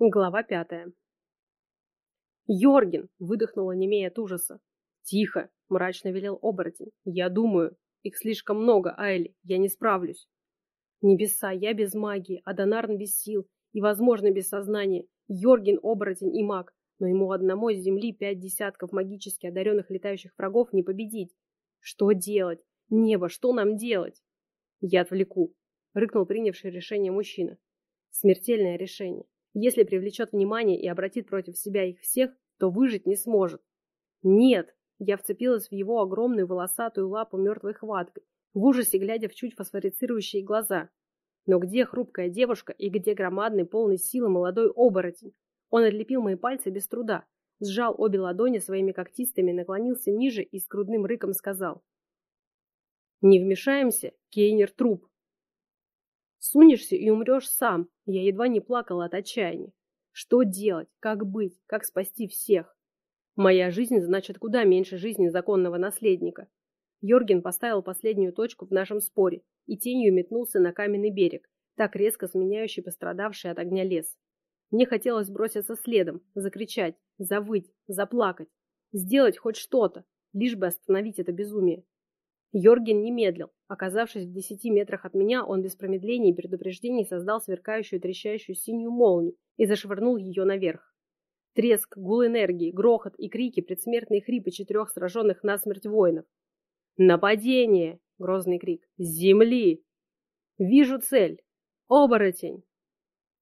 Глава пятая. «Йорген!» — выдохнула немея от ужаса. «Тихо!» — мрачно велел оборотень. «Я думаю. Их слишком много, Айли. Я не справлюсь». «Небеса, я без магии, а Донарн без сил и, возможно, без сознания. Йорген — оборотень и маг, но ему одному с земли пять десятков магически одаренных летающих врагов не победить. Что делать? Небо, что нам делать?» «Я отвлеку», — рыкнул принявший решение мужчина. «Смертельное решение. Если привлечет внимание и обратит против себя их всех, то выжить не сможет. Нет! Я вцепилась в его огромную волосатую лапу мертвой хваткой, в ужасе глядя в чуть фосфорицирующие глаза. Но где хрупкая девушка и где громадный, полный силы молодой оборотень? Он отлепил мои пальцы без труда, сжал обе ладони своими когтистыми, наклонился ниже и с грудным рыком сказал. «Не вмешаемся, Кейнер труп!» Сунешься и умрешь сам. Я едва не плакала от отчаяния. Что делать? Как быть? Как спасти всех? Моя жизнь значит куда меньше жизни законного наследника. Йорген поставил последнюю точку в нашем споре и тенью метнулся на каменный берег, так резко сменяющий пострадавший от огня лес. Мне хотелось броситься следом, закричать, завыть, заплакать, сделать хоть что-то, лишь бы остановить это безумие. Йорген не медлил. Оказавшись в десяти метрах от меня, он без промедлений и предупреждений создал сверкающую трещащую синюю молнию и зашвырнул ее наверх. Треск, гул энергии, грохот и крики, предсмертные хрипы четырех сраженных насмерть воинов. «Нападение!» — грозный крик. «С земли!» «Вижу цель! Оборотень!»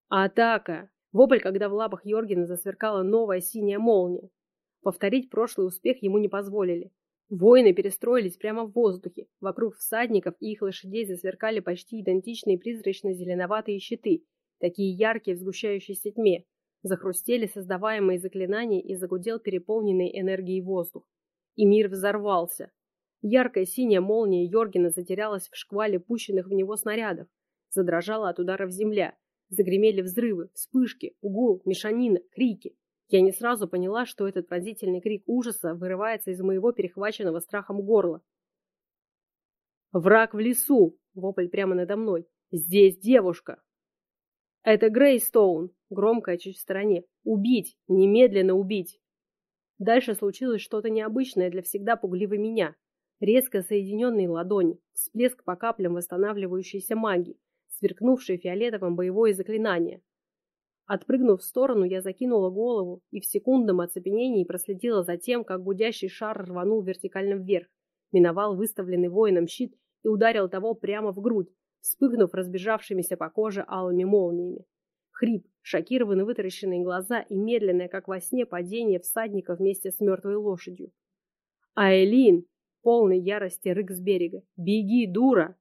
«Атака!» Вопль, когда в лапах Йоргена засверкала новая синяя молния. Повторить прошлый успех ему не позволили. Воины перестроились прямо в воздухе. Вокруг всадников и их лошадей засверкали почти идентичные призрачно-зеленоватые щиты, такие яркие в сгущающейся тьме. Захрустели создаваемые заклинания и загудел переполненный энергией воздух. И мир взорвался. Яркая синяя молния Йоргена затерялась в шквале пущенных в него снарядов. Задрожала от ударов земля. Загремели взрывы, вспышки, гул, мешанина, крики. Я не сразу поняла, что этот пронзительный крик ужаса вырывается из моего перехваченного страхом горла. «Враг в лесу!» — вопль прямо надо мной. «Здесь девушка!» «Это Грейстоун!» — громко чуть в стороне. «Убить! Немедленно убить!» Дальше случилось что-то необычное для всегда пугливой меня. Резко соединенные ладони, всплеск по каплям восстанавливающейся магии, сверкнувшее фиолетовым боевое заклинание. Отпрыгнув в сторону, я закинула голову и в секундном оцепенении проследила за тем, как гудящий шар рванул вертикально вверх, миновал выставленный воином щит и ударил того прямо в грудь, вспыхнув разбежавшимися по коже алыми молниями. Хрип, шокированные вытаращенные глаза и медленное, как во сне, падение всадника вместе с мертвой лошадью. «Айлин!» — полный ярости рык с берега. «Беги, дура!»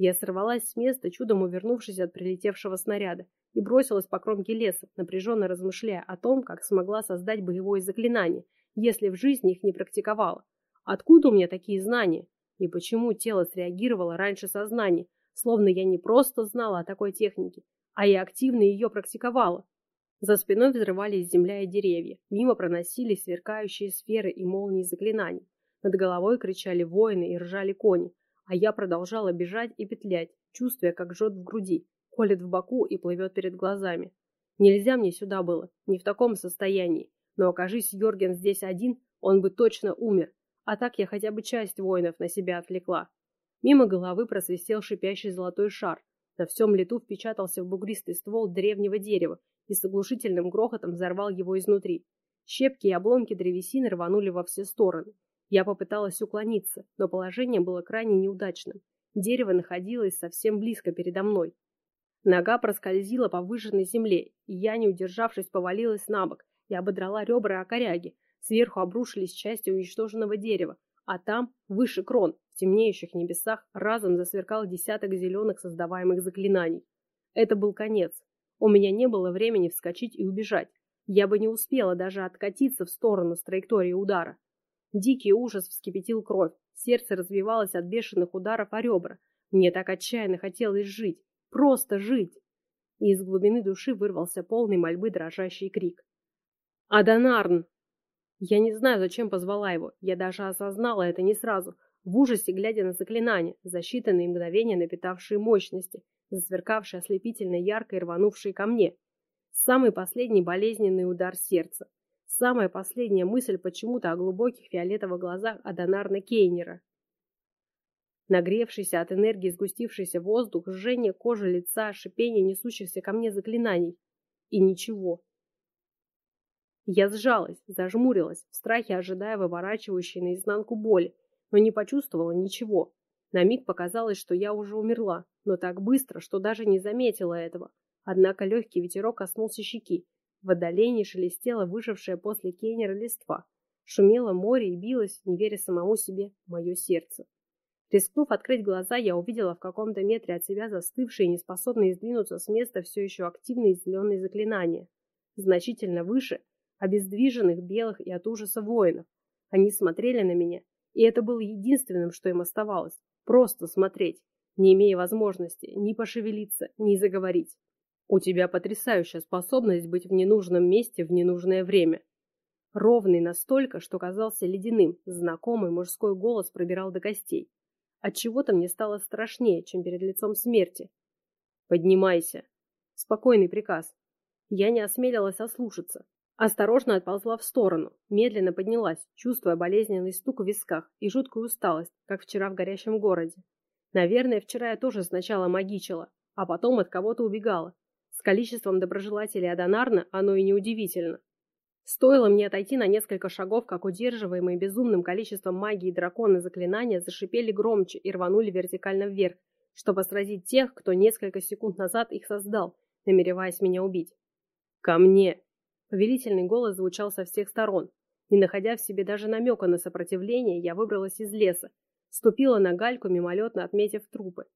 Я сорвалась с места, чудом увернувшись от прилетевшего снаряда, и бросилась по кромке леса, напряженно размышляя о том, как смогла создать боевое заклинание, если в жизни их не практиковала. Откуда у меня такие знания? И почему тело среагировало раньше сознания, словно я не просто знала о такой технике, а и активно ее практиковала? За спиной взрывались земля и деревья, мимо проносились сверкающие сферы и молнии заклинаний. Над головой кричали воины и ржали кони, а я продолжала бежать и петлять, чувствуя, как жжет в груди, колет в боку и плывет перед глазами. Нельзя мне сюда было, не в таком состоянии. Но окажись Йорген здесь один, он бы точно умер. А так я хотя бы часть воинов на себя отвлекла. Мимо головы просвистел шипящий золотой шар. На всем лету впечатался в бугристый ствол древнего дерева и с оглушительным грохотом взорвал его изнутри. Щепки и обломки древесины рванули во все стороны. Я попыталась уклониться, но положение было крайне неудачным. Дерево находилось совсем близко передо мной. Нога проскользила по выжженной земле, и я, не удержавшись, повалилась на бок и ободрала ребра о коряги. Сверху обрушились части уничтоженного дерева, а там, выше крон, в темнеющих небесах, разом засверкал десяток зеленых создаваемых заклинаний. Это был конец. У меня не было времени вскочить и убежать. Я бы не успела даже откатиться в сторону с траектории удара. Дикий ужас вскипятил кровь, сердце разбивалось от бешеных ударов о ребра. Мне так отчаянно хотелось жить. Просто жить!» И из глубины души вырвался полный мольбы дрожащий крик. «Адонарн!» Я не знаю, зачем позвала его. Я даже осознала это не сразу, в ужасе глядя на заклинание, за считанные мгновения напитавшие мощности, засверкавшие ослепительно ярко и рванувшие ко мне. Самый последний болезненный удар сердца. Самая последняя мысль почему-то о глубоких фиолетовых глазах Адонарна Кейнера. Нагревшийся от энергии сгустившийся воздух, жжение кожи лица, шипение несущихся ко мне заклинаний. И ничего. Я сжалась, зажмурилась, в страхе ожидая выворачивающей наизнанку боли, но не почувствовала ничего. На миг показалось, что я уже умерла, но так быстро, что даже не заметила этого. Однако легкий ветерок коснулся щеки. В отдалении шелестело выжившее после Кейнера листва. Шумело море и билось, не веря самому себе, мое сердце. Рискнув открыть глаза, я увидела в каком-то метре от себя застывшие и неспособные сдвинуться с места все еще активные зеленые заклинания. Значительно выше обездвиженных белых и от ужаса воинов. Они смотрели на меня, и это было единственным, что им оставалось. Просто смотреть, не имея возможности ни пошевелиться, ни заговорить. У тебя потрясающая способность быть в ненужном месте в ненужное время. Ровный настолько, что казался ледяным, знакомый мужской голос пробирал до костей. От чего-то мне стало страшнее, чем перед лицом смерти. Поднимайся. Спокойный приказ. Я не осмелилась ослушаться. Осторожно отползла в сторону, медленно поднялась, чувствуя болезненный стук в висках и жуткую усталость, как вчера в горящем городе. Наверное, вчера я тоже сначала магичила, а потом от кого-то убегала. С количеством доброжелателей Адонарна оно и неудивительно. Стоило мне отойти на несколько шагов, как удерживаемые безумным количеством магии драконы заклинания зашипели громче и рванули вертикально вверх, чтобы сразить тех, кто несколько секунд назад их создал, намереваясь меня убить. «Ко мне!» Повелительный голос звучал со всех сторон. Не находя в себе даже намека на сопротивление, я выбралась из леса, ступила на гальку, мимолетно отметив трупы,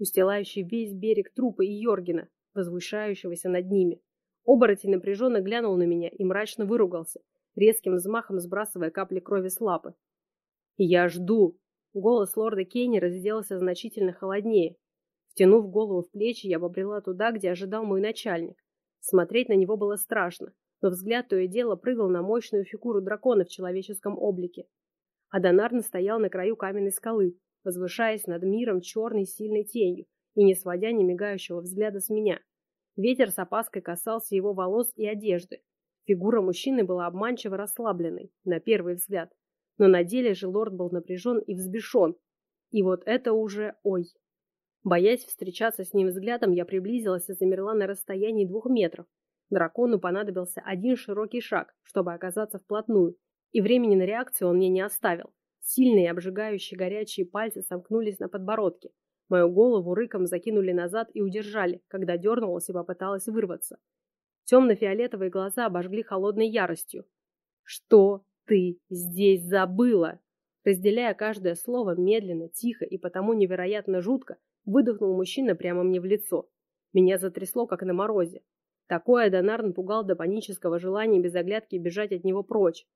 устилающий весь берег трупы и Йоргена, возвышающегося над ними. Оборотень напряженно глянул на меня и мрачно выругался, резким взмахом сбрасывая капли крови с лапы. «Я жду!» Голос лорда Кейнера сделался значительно холоднее. Втянув голову в плечи, я побрела туда, где ожидал мой начальник. Смотреть на него было страшно но взгляд то и дело прыгал на мощную фигуру дракона в человеческом облике. Адонар стоял на краю каменной скалы, возвышаясь над миром черной сильной тенью и не сводя ни мигающего взгляда с меня. Ветер с опаской касался его волос и одежды. Фигура мужчины была обманчиво расслабленной, на первый взгляд. Но на деле же лорд был напряжен и взбешен. И вот это уже ой. Боясь встречаться с ним взглядом, я приблизилась и замерла на расстоянии двух метров, Дракону понадобился один широкий шаг, чтобы оказаться вплотную, и времени на реакцию он мне не оставил. Сильные, обжигающие горячие пальцы сомкнулись на подбородке. Мою голову рыком закинули назад и удержали, когда дернулась и попыталась вырваться. Темно-фиолетовые глаза обожгли холодной яростью. «Что ты здесь забыла?» Разделяя каждое слово медленно, тихо и потому невероятно жутко, выдохнул мужчина прямо мне в лицо. Меня затрясло, как на морозе. Такое Донарн пугал до панического желания без оглядки бежать от него прочь.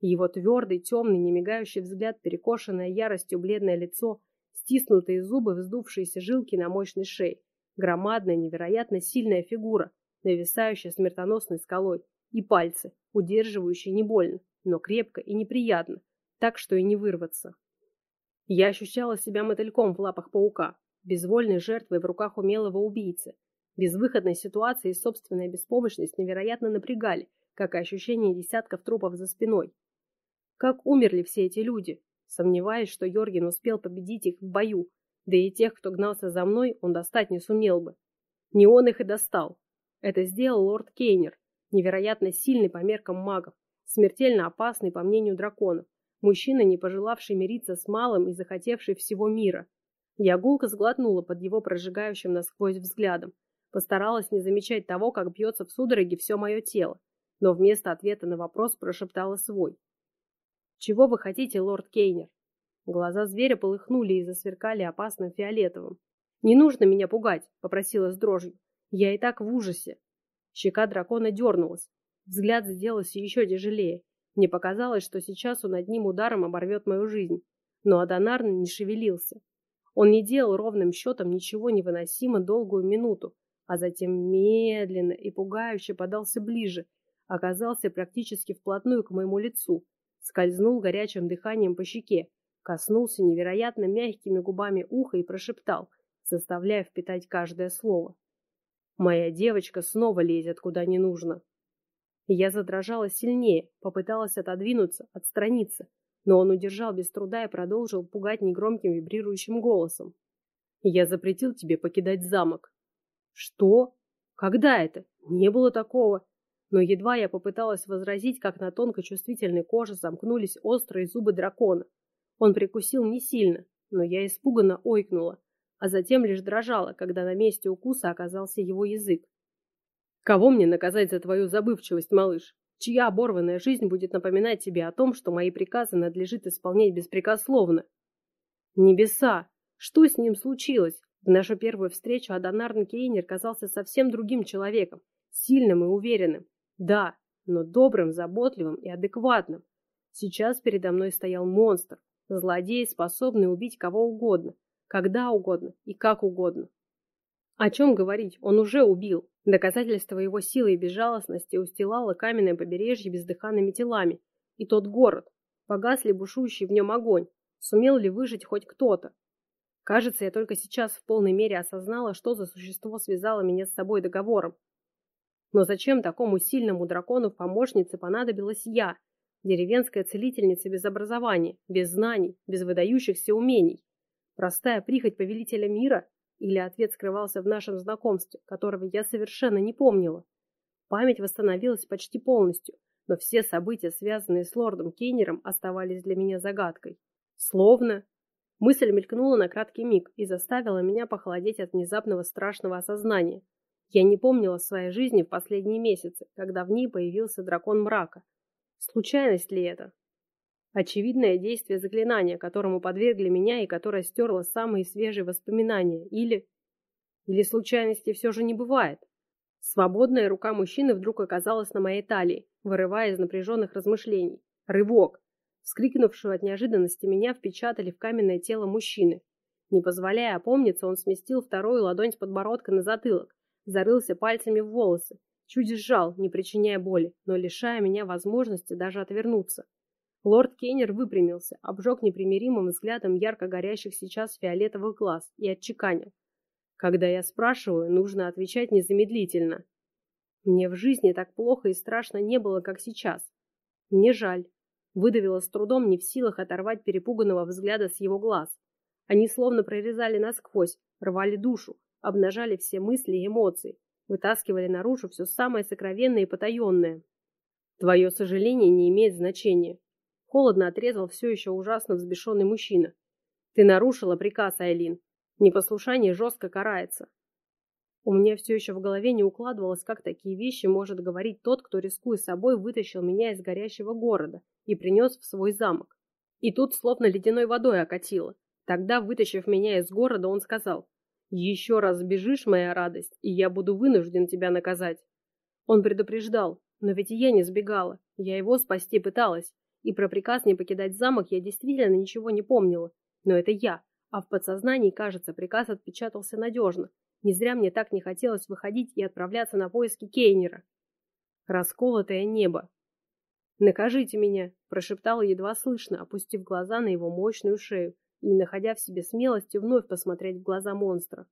Его твердый, темный, немигающий взгляд, перекошенное яростью бледное лицо, стиснутые зубы, вздувшиеся жилки на мощной шее, громадная, невероятно сильная фигура, нависающая смертоносной скалой, и пальцы, удерживающие не больно, но крепко и неприятно, так что и не вырваться. Я ощущала себя мотыльком в лапах паука, безвольной жертвой в руках умелого убийцы, Безвыходной ситуации и собственная беспомощность невероятно напрягали, как и ощущение десятков трупов за спиной. Как умерли все эти люди? Сомневаясь, что Йорген успел победить их в бою, да и тех, кто гнался за мной, он достать не сумел бы. Не он их и достал. Это сделал лорд Кейнер, невероятно сильный по меркам магов, смертельно опасный по мнению драконов, мужчина, не пожелавший мириться с малым и захотевший всего мира. Я гулко сглотнула под его прожигающим насквозь взглядом, Постаралась не замечать того, как бьется в судороге все мое тело, но вместо ответа на вопрос прошептала свой. «Чего вы хотите, лорд Кейнер?» Глаза зверя полыхнули и засверкали опасным фиолетовым. «Не нужно меня пугать», — попросила с дрожью. «Я и так в ужасе». Щека дракона дернулась. Взгляд сделался еще тяжелее. Мне показалось, что сейчас он одним ударом оборвет мою жизнь. Но Адонарн не шевелился. Он не делал ровным счетом ничего невыносимо долгую минуту, а затем медленно и пугающе подался ближе, оказался практически вплотную к моему лицу, скользнул горячим дыханием по щеке, коснулся невероятно мягкими губами уха и прошептал, заставляя впитать каждое слово. Моя девочка снова лезет куда не нужно. Я задрожала сильнее, попыталась отодвинуться, отстраниться, но он удержал без труда и продолжил пугать негромким вибрирующим голосом. «Я запретил тебе покидать замок». «Что? Когда это? Не было такого». Но едва я попыталась возразить, как на тонкой чувствительной коже замкнулись острые зубы дракона. Он прикусил не сильно, но я испуганно ойкнула, а затем лишь дрожала, когда на месте укуса оказался его язык. «Кого мне наказать за твою забывчивость, малыш? Чья оборванная жизнь будет напоминать тебе о том, что мои приказы надлежит исполнять беспрекословно?» «Небеса! Что с ним случилось?» В нашу первую встречу Адонарн Кейнер казался совсем другим человеком, сильным и уверенным. Да, но добрым, заботливым и адекватным. Сейчас передо мной стоял монстр, злодей, способный убить кого угодно, когда угодно и как угодно. О чем говорить, он уже убил. Доказательство его силы и безжалостности устилало каменное побережье бездыханными телами. И тот город. Погас ли бушующий в нем огонь? Сумел ли выжить хоть кто-то? Кажется, я только сейчас в полной мере осознала, что за существо связало меня с собой договором. Но зачем такому сильному дракону в помощнице понадобилась я, деревенская целительница без образования, без знаний, без выдающихся умений? Простая прихоть повелителя мира? Или ответ скрывался в нашем знакомстве, которого я совершенно не помнила? Память восстановилась почти полностью, но все события, связанные с лордом Кейнером, оставались для меня загадкой. Словно... Мысль мелькнула на краткий миг и заставила меня похолодеть от внезапного страшного осознания. Я не помнила своей жизни в последние месяцы, когда в ней появился дракон мрака. Случайность ли это? Очевидное действие заклинания, которому подвергли меня и которое стерло самые свежие воспоминания. Или... Или случайности все же не бывает. Свободная рука мужчины вдруг оказалась на моей талии, вырывая из напряженных размышлений. Рывок. Вскрикнувшую от неожиданности меня впечатали в каменное тело мужчины. Не позволяя опомниться, он сместил вторую ладонь с подбородка на затылок, зарылся пальцами в волосы, чуть сжал, не причиняя боли, но лишая меня возможности даже отвернуться. Лорд Кейнер выпрямился, обжег непримиримым взглядом ярко горящих сейчас фиолетовых глаз и отчеканил. Когда я спрашиваю, нужно отвечать незамедлительно. Мне в жизни так плохо и страшно не было, как сейчас. Мне жаль. Выдавила с трудом, не в силах оторвать перепуганного взгляда с его глаз. Они словно прорезали насквозь, рвали душу, обнажали все мысли и эмоции, вытаскивали наружу все самое сокровенное и потаенное. Твое сожаление не имеет значения. Холодно отрезал все еще ужасно взбешенный мужчина. Ты нарушила приказ, Айлин. Непослушание жестко карается. У меня все еще в голове не укладывалось, как такие вещи может говорить тот, кто, рискуя собой, вытащил меня из горящего города и принес в свой замок. И тут словно ледяной водой окатило. Тогда, вытащив меня из города, он сказал, «Еще раз сбежишь, моя радость, и я буду вынужден тебя наказать». Он предупреждал, но ведь и я не сбегала, я его спасти пыталась. И про приказ не покидать замок я действительно ничего не помнила. Но это я. А в подсознании, кажется, приказ отпечатался надежно. Не зря мне так не хотелось выходить и отправляться на поиски Кейнера. Расколотое небо. «Накажите меня!» – прошептала едва слышно, опустив глаза на его мощную шею не находя в себе смелости вновь посмотреть в глаза монстра.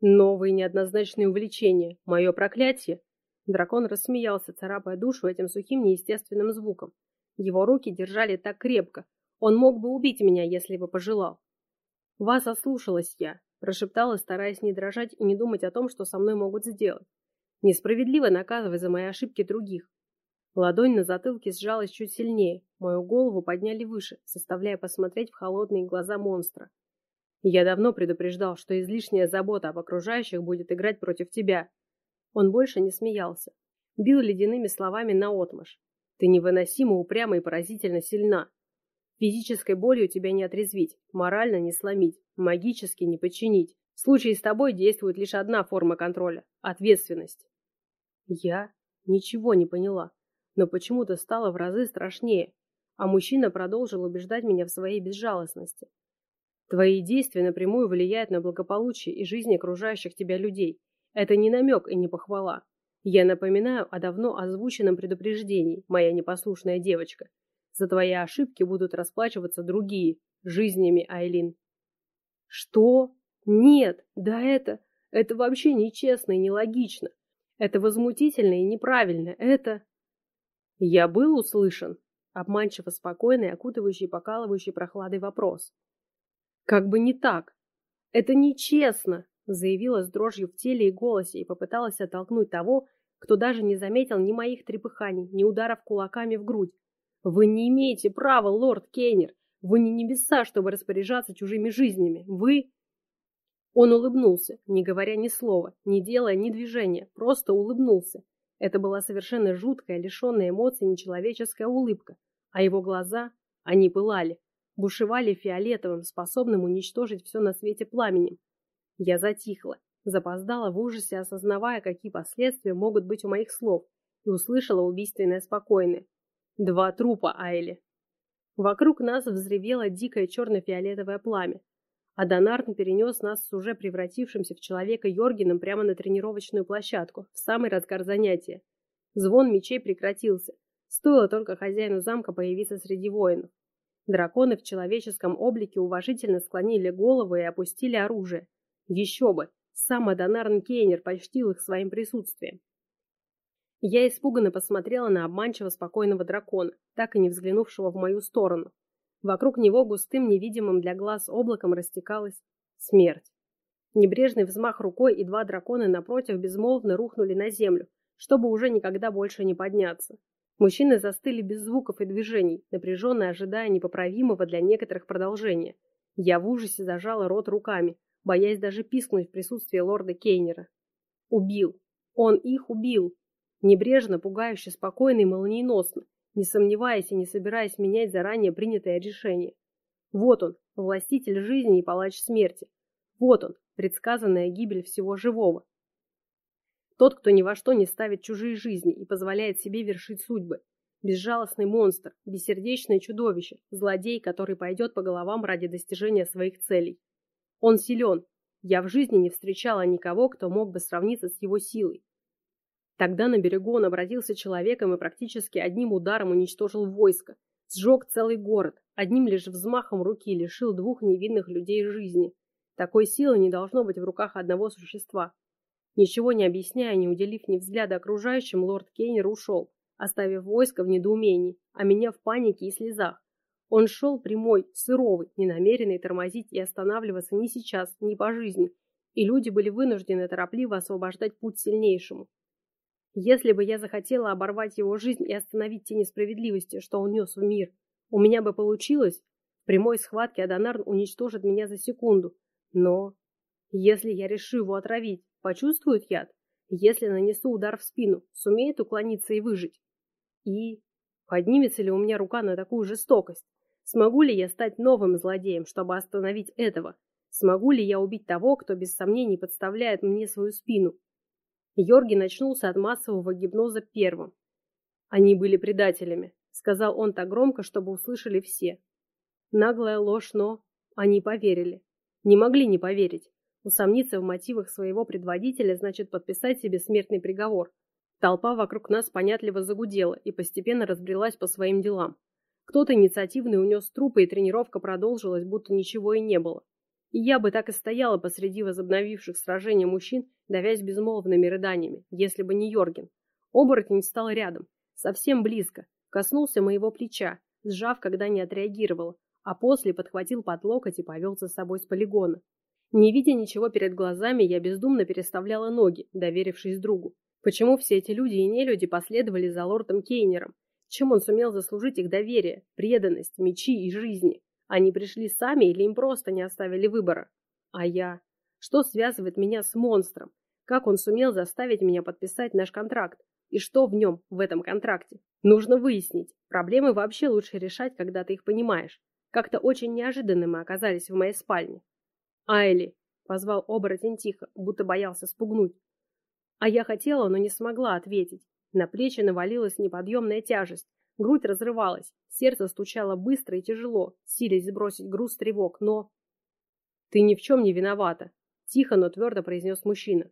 «Новые неоднозначные увлечения. Мое проклятие!» Дракон рассмеялся, царапая душу этим сухим неестественным звуком, его руки держали так крепко. Он мог бы убить меня, если бы пожелал. «Вас ослушалась я», – прошептала, стараясь не дрожать и не думать о том, что со мной могут сделать. Несправедливо наказывать за мои ошибки других. Ладонь на затылке сжалась чуть сильнее, мою голову подняли выше, заставляя посмотреть в холодные глаза монстра. Я давно предупреждал, что излишняя забота об окружающих будет играть против тебя. Он больше не смеялся. Бил ледяными словами наотмашь. Ты невыносимо упряма и поразительно сильна. Физической болью тебя не отрезвить, морально не сломить, магически не подчинить. В случае с тобой действует лишь одна форма контроля – ответственность. Я ничего не поняла, но почему-то стало в разы страшнее, а мужчина продолжил убеждать меня в своей безжалостности. Твои действия напрямую влияют на благополучие и жизнь окружающих тебя людей. Это не намек и не похвала. Я напоминаю о давно озвученном предупреждении, моя непослушная девочка. За твои ошибки будут расплачиваться другие, жизнями, Айлин. Что? Нет, да это... Это вообще нечестно и нелогично. Это возмутительно и неправильно. Это... Я был услышан. Обманчиво спокойный, окутывающий, покалывающий прохладой вопрос. Как бы не так. Это нечестно, заявила с дрожью в теле и голосе и попыталась оттолкнуть того, кто даже не заметил ни моих трепыханий, ни ударов кулаками в грудь. Вы не имеете права, лорд Кейнер. Вы не небеса, чтобы распоряжаться чужими жизнями. Вы... Он улыбнулся, не говоря ни слова, не делая ни движения, просто улыбнулся. Это была совершенно жуткая, лишенная эмоций нечеловеческая улыбка, а его глаза, они пылали, бушевали фиолетовым, способным уничтожить все на свете пламенем. Я затихла, запоздала в ужасе, осознавая, какие последствия могут быть у моих слов, и услышала убийственное спокойное. Два трупа, Айли. Вокруг нас взревело дикое черно-фиолетовое пламя, а Донарн перенес нас с уже превратившимся в человека Йоргином прямо на тренировочную площадку, в самый разгар занятия. Звон мечей прекратился. Стоило только хозяину замка появиться среди воинов. Драконы в человеческом облике уважительно склонили головы и опустили оружие. Еще бы! Сам Адонарн Кейнер почтил их своим присутствием. Я испуганно посмотрела на обманчиво спокойного дракона, так и не взглянувшего в мою сторону. Вокруг него густым, невидимым для глаз облаком растекалась смерть. Небрежный взмах рукой, и два дракона напротив безмолвно рухнули на землю, чтобы уже никогда больше не подняться. Мужчины застыли без звуков и движений, напряженно ожидая непоправимого для некоторых продолжения. Я в ужасе зажала рот руками, боясь даже пискнуть в присутствии лорда Кейнера. Убил. Он их убил. Небрежно, пугающе, спокойно и молниеносно, не сомневаясь и не собираясь менять заранее принятое решение. Вот он, властитель жизни и палач смерти. Вот он, предсказанная гибель всего живого. Тот, кто ни во что не ставит чужие жизни и позволяет себе вершить судьбы. Безжалостный монстр, бессердечное чудовище, злодей, который пойдет по головам ради достижения своих целей. Он силен. Я в жизни не встречала никого, кто мог бы сравниться с его силой. Тогда на берегу он обратился человеком и практически одним ударом уничтожил войско, сжег целый город, одним лишь взмахом руки лишил двух невинных людей жизни. Такой силы не должно быть в руках одного существа. Ничего не объясняя, не уделив ни взгляда окружающим, лорд Кейнер ушел, оставив войско в недоумении, а меня в панике и слезах. Он шел прямой, сыровый, не намеренный тормозить и останавливаться ни сейчас, ни по жизни, и люди были вынуждены торопливо освобождать путь сильнейшему. Если бы я захотела оборвать его жизнь и остановить те несправедливости, что он нес в мир, у меня бы получилось. В прямой схватке Адонарн уничтожит меня за секунду. Но если я решу его отравить, почувствует яд? Если нанесу удар в спину, сумеет уклониться и выжить? И поднимется ли у меня рука на такую жестокость? Смогу ли я стать новым злодеем, чтобы остановить этого? Смогу ли я убить того, кто без сомнений подставляет мне свою спину? Йорги начнулся от массового гипноза первым. Они были предателями, сказал он так громко, чтобы услышали все. Наглая ложь, но они поверили. Не могли не поверить. Усомниться в мотивах своего предводителя значит подписать себе смертный приговор. Толпа вокруг нас понятливо загудела и постепенно разбрелась по своим делам. Кто-то инициативный унес трупы, и тренировка продолжилась, будто ничего и не было. И я бы так и стояла посреди возобновивших сражения мужчин, давясь безмолвными рыданиями, если бы не Йорген. Оборотень стал рядом, совсем близко, коснулся моего плеча, сжав, когда не отреагировала, а после подхватил под локоть и повел за собой с полигона. Не видя ничего перед глазами, я бездумно переставляла ноги, доверившись другу. Почему все эти люди и нелюди последовали за лордом Кейнером? Чем он сумел заслужить их доверие, преданность, мечи и жизни? Они пришли сами или им просто не оставили выбора? А я? Что связывает меня с монстром? Как он сумел заставить меня подписать наш контракт? И что в нем, в этом контракте? Нужно выяснить. Проблемы вообще лучше решать, когда ты их понимаешь. Как-то очень неожиданно мы оказались в моей спальне. «Айли!» — позвал оборотень тихо, будто боялся спугнуть. А я хотела, но не смогла ответить. На плечи навалилась неподъемная тяжесть. Грудь разрывалась, сердце стучало быстро и тяжело, силясь сбросить груз тревог, но... «Ты ни в чем не виновата», — тихо, но твердо произнес мужчина.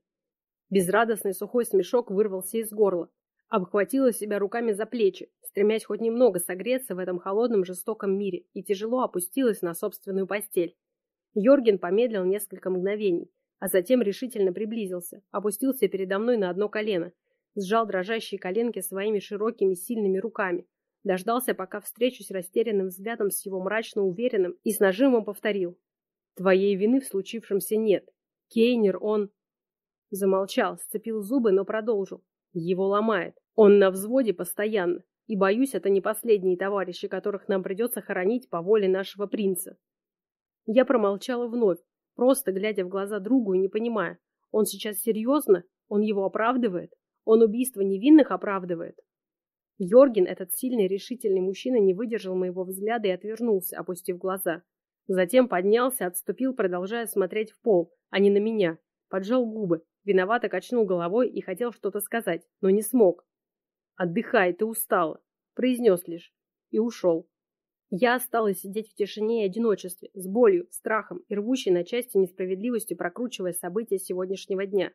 Безрадостный сухой смешок вырвался из горла. Обхватила себя руками за плечи, стремясь хоть немного согреться в этом холодном жестоком мире, и тяжело опустилась на собственную постель. Йорген помедлил несколько мгновений, а затем решительно приблизился, опустился передо мной на одно колено, сжал дрожащие коленки своими широкими сильными руками, дождался, пока встречусь растерянным взглядом с его мрачно уверенным и с нажимом повторил. «Твоей вины в случившемся нет. Кейнер, он...» Замолчал, сцепил зубы, но продолжил. Его ломает. Он на взводе постоянно. И боюсь, это не последние товарищи, которых нам придется хоронить по воле нашего принца. Я промолчала вновь, просто глядя в глаза другу и не понимая, он сейчас серьезно? Он его оправдывает? Он убийство невинных оправдывает? Йорген, этот сильный, решительный мужчина, не выдержал моего взгляда и отвернулся, опустив глаза. Затем поднялся, отступил, продолжая смотреть в пол, а не на меня. Поджал губы, виновато качнул головой и хотел что-то сказать, но не смог. «Отдыхай, ты устала», — произнес лишь. И ушел. Я осталась сидеть в тишине и одиночестве, с болью, страхом и рвущей на части несправедливостью прокручивая события сегодняшнего дня.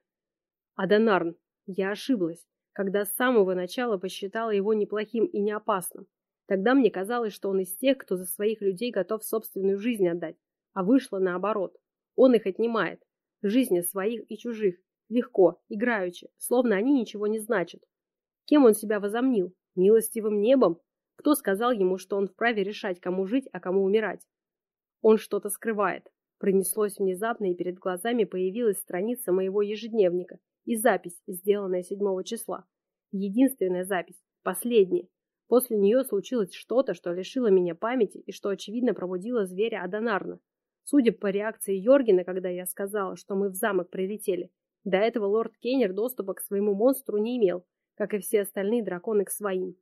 Адонарн. Я ошиблась, когда с самого начала посчитала его неплохим и не опасным. Тогда мне казалось, что он из тех, кто за своих людей готов собственную жизнь отдать, а вышло наоборот. Он их отнимает. Жизни своих и чужих. Легко, играючи, словно они ничего не значат. Кем он себя возомнил? Милостивым небом? Кто сказал ему, что он вправе решать, кому жить, а кому умирать? Он что-то скрывает. Пронеслось внезапно, и перед глазами появилась страница моего ежедневника и запись, сделанная 7 числа. Единственная запись, последняя. После нее случилось что-то, что лишило меня памяти и что, очевидно, пробудило зверя Адонарна. Судя по реакции Йоргена, когда я сказала, что мы в замок прилетели, до этого лорд Кейнер доступа к своему монстру не имел, как и все остальные драконы к своим.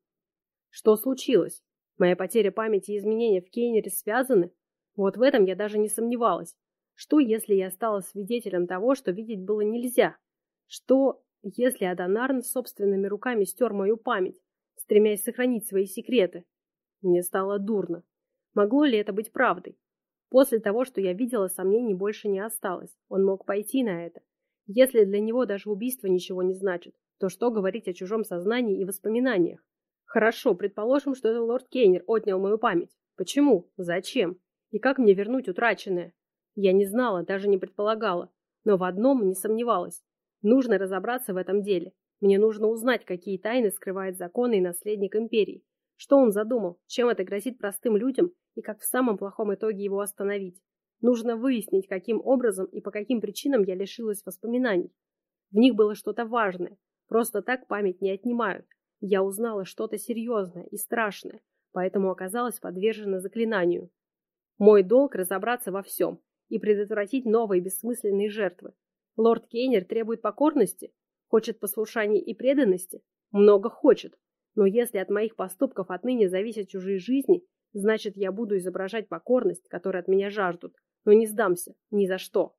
Что случилось? Моя потеря памяти и изменения в Кейнере связаны? Вот в этом я даже не сомневалась. Что, если я стала свидетелем того, что видеть было нельзя? Что, если Адонарн собственными руками стер мою память, стремясь сохранить свои секреты? Мне стало дурно. Могло ли это быть правдой? После того, что я видела, сомнений больше не осталось. Он мог пойти на это. Если для него даже убийство ничего не значит, то что говорить о чужом сознании и воспоминаниях? Хорошо, предположим, что это лорд Кейнер отнял мою память. Почему? Зачем? И как мне вернуть утраченное? Я не знала, даже не предполагала. Но в одном не сомневалась. Нужно разобраться в этом деле. Мне нужно узнать, какие тайны скрывает законный наследник империи. Что он задумал, чем это грозит простым людям и как в самом плохом итоге его остановить. Нужно выяснить, каким образом и по каким причинам я лишилась воспоминаний. В них было что-то важное. Просто так память не отнимают, я узнала что-то серьезное и страшное, поэтому оказалась подвержена заклинанию. Мой долг разобраться во всем и предотвратить новые бессмысленные жертвы. Лорд Кейнер требует покорности, хочет послушания и преданности, много хочет, но если от моих поступков отныне зависят чужие жизни, значит я буду изображать покорность, которую от меня жаждут, но не сдамся ни за что.